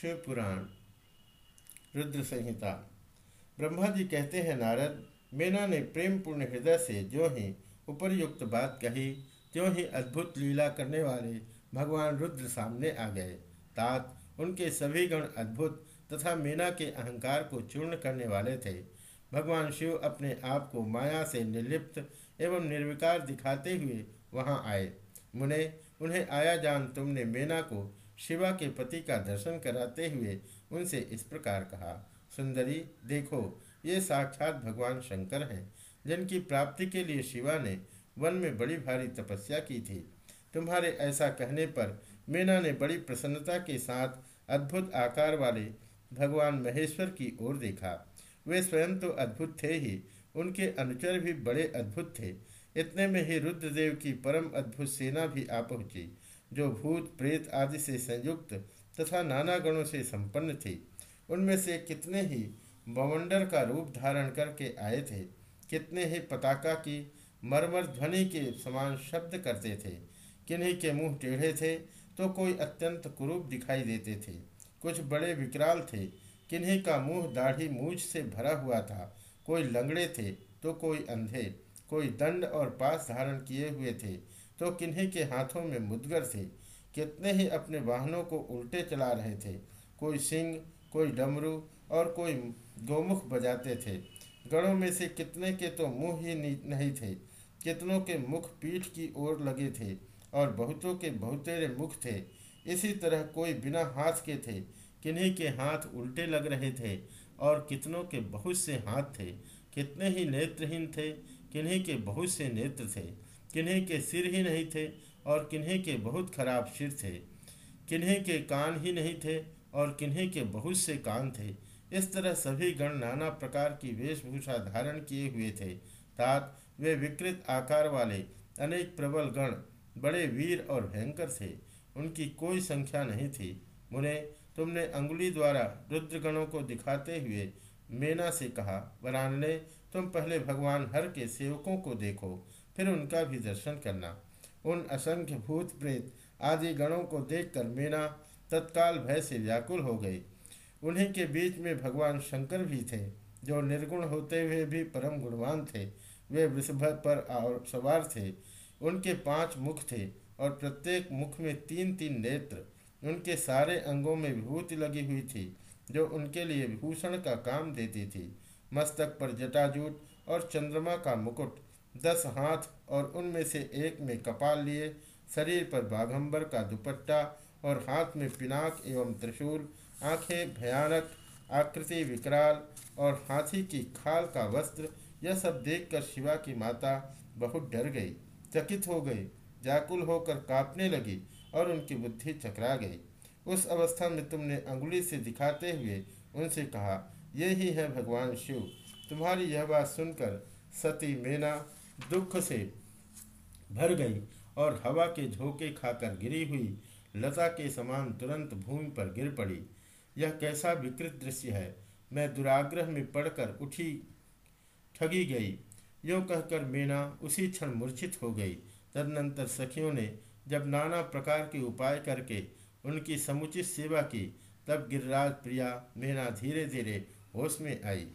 शिवपुराण रुद्र संहिता ब्रह्मा जी कहते हैं, नारद, मीना ने प्रेम पूर्ण हृदय से जो ही उपरयुक्त बात कही त्यों ही अद्भुत लीला करने वाले भगवान रुद्र सामने आ गए। तात, उनके सभी गण अद्भुत तथा मीना के अहंकार को चूर्ण करने वाले थे। भगवान शिव अपने आप को माया से निर्लिप्त एवं निर्विकार दिखाते हुए वहाँ आए। मुने, उन्हें आया जान तुमने मीना को शिवा के पति का दर्शन कराते हुए उनसे इस प्रकार कहा, सुंदरी, देखो, ये साक्षात भगवान शंकर हैं, जिनकी प्राप्ति के लिए शिवा ने वन में बड़ी भारी तपस्या की थी। तुम्हारे ऐसा कहने पर मीना ने बड़ी प्रसन्नता के साथ अद्भुत आकार वाले भगवान महेश्वर की ओर देखा। वे स्वयं तो अद्भुत थे ही, उनके अनुचर भी बड़े अद्भुत थे। इतने में ही रुद्रदेव की परम अद्भुत सेना भी आ पहुँची। जो भूत, प्रेत आदि से संयुक्त तथा नाना गणों से संपन्न थी। उनमें से कितने ही बवंडर का रूप धारण करके आए थे, कितने ही पताका की मरमर ध्वनि के समान शब्द करते थे, किन्हीं के मुँह टेढ़े थे तो कोई अत्यंत कुरूप दिखाई देते थे। कुछ बड़े विकराल थे, किन्हीं का मुँह दाढ़ी मूछ से भरा हुआ था, कोई लंगड़े थे तो कोई अंधे, कोई दंड और पास धारण किए हुए थे तो किन्हीं के हाथों में मुदगर थे। कितने ही अपने वाहनों को उल्टे चला रहे थे। कोई सिंह, कोई डमरू और कोई गोमुख बजाते थे। गणों में से कितने के तो मुँह ही नहीं थे। कितनों के मुख पीठ की ओर लगे थे और बहुतों के बहुतेरे मुख थे। इसी तरह कोई बिना हाथ के थे। किन्हीं के हाथ उल्टे लग रहे थे और कितनों के बहुत से हाथ थे। कितने ही नेत्रहीन थे। किन्हीं के बहुत से नेत्र थे। किन्हीं के सिर ही नहीं थे और किन्हीं के बहुत खराब सिर थे। किन्हीं के कान ही नहीं थे और किन्हीं के बहुत से कान थे। इस तरह सभी गण नाना प्रकार की वेशभूषा धारण किए हुए थे। तात, वे विकृत आकार वाले, अनेक प्रबल गण, बड़े वीर और भयंकर थे। उनकी कोई संख्या नहीं थी। मुने, तुमने अंगुली द्वारा रुद्रगणों को दिखाते हुए मेना से कहा, वरानने, तुम पहले भगवान हर के सेवकों को देखो। फिर उनका भी दर्शन करना। उन असंख्य भूत प्रेत आदि गणों को देखकर मीना तत्काल भय से व्याकुल हो गई। उन्हीं के बीच में भगवान शंकर भी थे, जो निर्गुण होते हुए भी परम गुणवान थे। वे वृषभ पर सवार थे। उनके पाँच मुख थे और प्रत्येक मुख में तीन तीन नेत्र। उनके सारे अंगों में विभूति लगी हुई थी, जो उनके लिए विभूषण का काम देती थी। मस्तक पर जटाजूट और चंद्रमा का मुकुट दस हाथ और उनमें से एक में कपाल लिए, शरीर पर बाघंबर का दुपट्टा और हाथ में पिनाक एवं त्रिशूल, आँखें भयानक, आकृति विकराल और हाथी की खाल का वस्त्र, यह सब देखकर शिवा की माता बहुत डर गई, चकित हो गई, व्याकुल होकर कांपने लगी और उनकी बुद्धि चकरा गई। उस अवस्था में तुमने अंगुली से दिखाते हुए उनसे कहा, ये ही है भगवान शिव। तुम्हारी यह बात सुनकर सती मेना दुख से भर गई और हवा के झोंके खाकर गिरी हुई, लता के समान तुरंत भूमि पर गिर पड़ी। यह कैसा विकृत दृश्य है? मैं दुराग्रह में पड़कर उठी, ठगी गई। यो कहकर मीना उसी क्षण मूर्छित हो गई। तदनंतर सखियों ने जब नाना प्रकार के उपाय करके उनकी समुचित सेवा की, तब गिरिराज प्रिया मीना धीरे धीरे होश में आई।